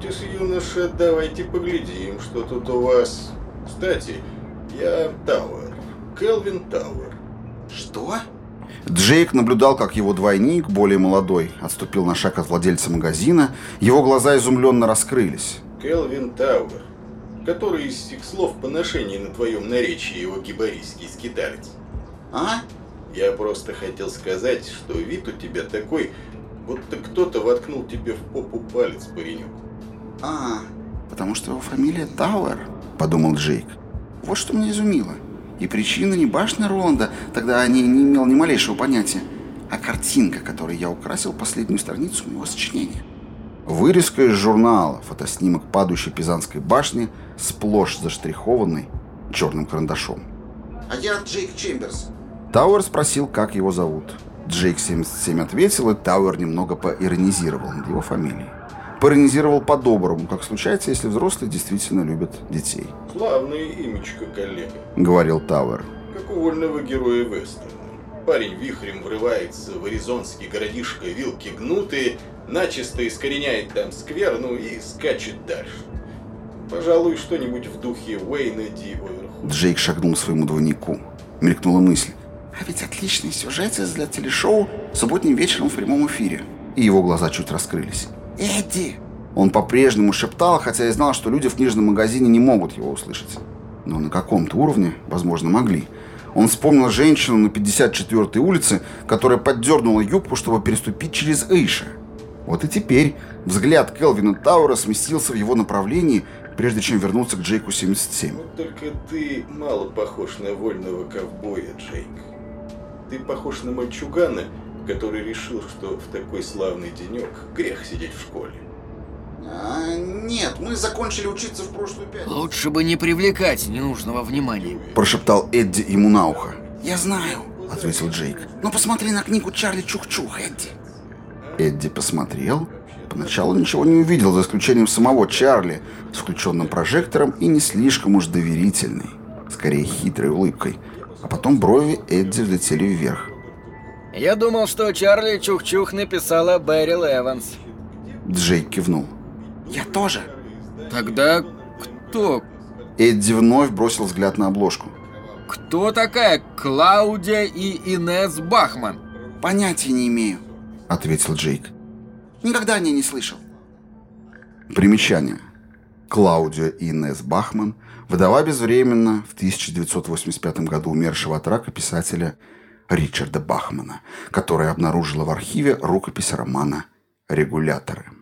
Будьте юноша, давайте поглядим, что тут у вас. Кстати, я Тауэр. Келвин Тауэр. Что? Джейк наблюдал, как его двойник, более молодой, отступил на шаг от владельца магазина. Его глаза изумленно раскрылись. Келвин Тауэр, который из всех слов поношений на твоем наречии его гибарийский скиталец. А? Я просто хотел сказать, что вид у тебя такой, будто кто-то воткнул тебе в попу палец, паренек. А, «Потому что его фамилия Тауэр», — подумал Джейк. «Вот что меня изумило. И причина не башня Роланда, тогда о ней не имел ни малейшего понятия, а картинка, которой я украсил последнюю страницу моего сочинения». Вырезка из журнала, фотоснимок падающей Пизанской башни, сплошь заштрихованный черным карандашом. а я Джейк Чемберс. Тауэр спросил, как его зовут. Джейк 77 ответил, и Тауэр немного поиронизировал над его фамилией. Поиронизировал по-доброму, как случается, если взрослые действительно любят детей. Славное имечко, коллега. Говорил Тауэр. Как у вольного героя Вестерна. Парень вихрем врывается в аризонский городишко вилки гнутые, начисто искореняет там скверну, ну и скачет дальше. Пожалуй, что-нибудь в духе Уэйна Ди Оверхола. Джейк шагнул своему двойнику. Мелькнула мысль. А ведь отличный сюжет для телешоу субботним вечером в прямом эфире. И его глаза чуть раскрылись. «Эдди!» Он по-прежнему шептал, хотя и знал, что люди в книжном магазине не могут его услышать. Но на каком-то уровне, возможно, могли. Он вспомнил женщину на 54-й улице, которая поддернула юбку, чтобы переступить через Эйша. Вот и теперь взгляд Келвина Таура сместился в его направлении, прежде чем вернуться к Джейку 77. Вот только ты мало похож на вольного ковбоя, Джейк. Ты похож на мальчугана, который решил, что в такой славный денек грех сидеть в школе. А, нет, мы закончили учиться в прошлую пятницу. Лучше бы не привлекать ненужного внимания. Прошептал Эдди ему на ухо. «Я знаю», — ответил Джейк. «Но посмотри на книгу Чарли Чух-Чух, Эдди». Эдди посмотрел. Поначалу ничего не увидел, за исключением самого Чарли, с включенным прожектором и не слишком уж доверительной, скорее хитрой улыбкой. А потом брови Эдди взлетели вверх. Я думал, что Чарли Чух-Чух написала Бэрил Эванс. Джейк кивнул. «Я тоже». Тогда кто? Эдди вновь бросил взгляд на обложку. Кто такая Клаудия и Инес Бахман? «Понятия не имею», — ответил Джейк. «Никогда о ней не слышал». Примечание. Клаудия и Инес Бахман, вдова безвременно в 1985 году умершего от рака писателя Ричарда Бахмана, которая обнаружила в архиве рукопись романа «Регуляторы».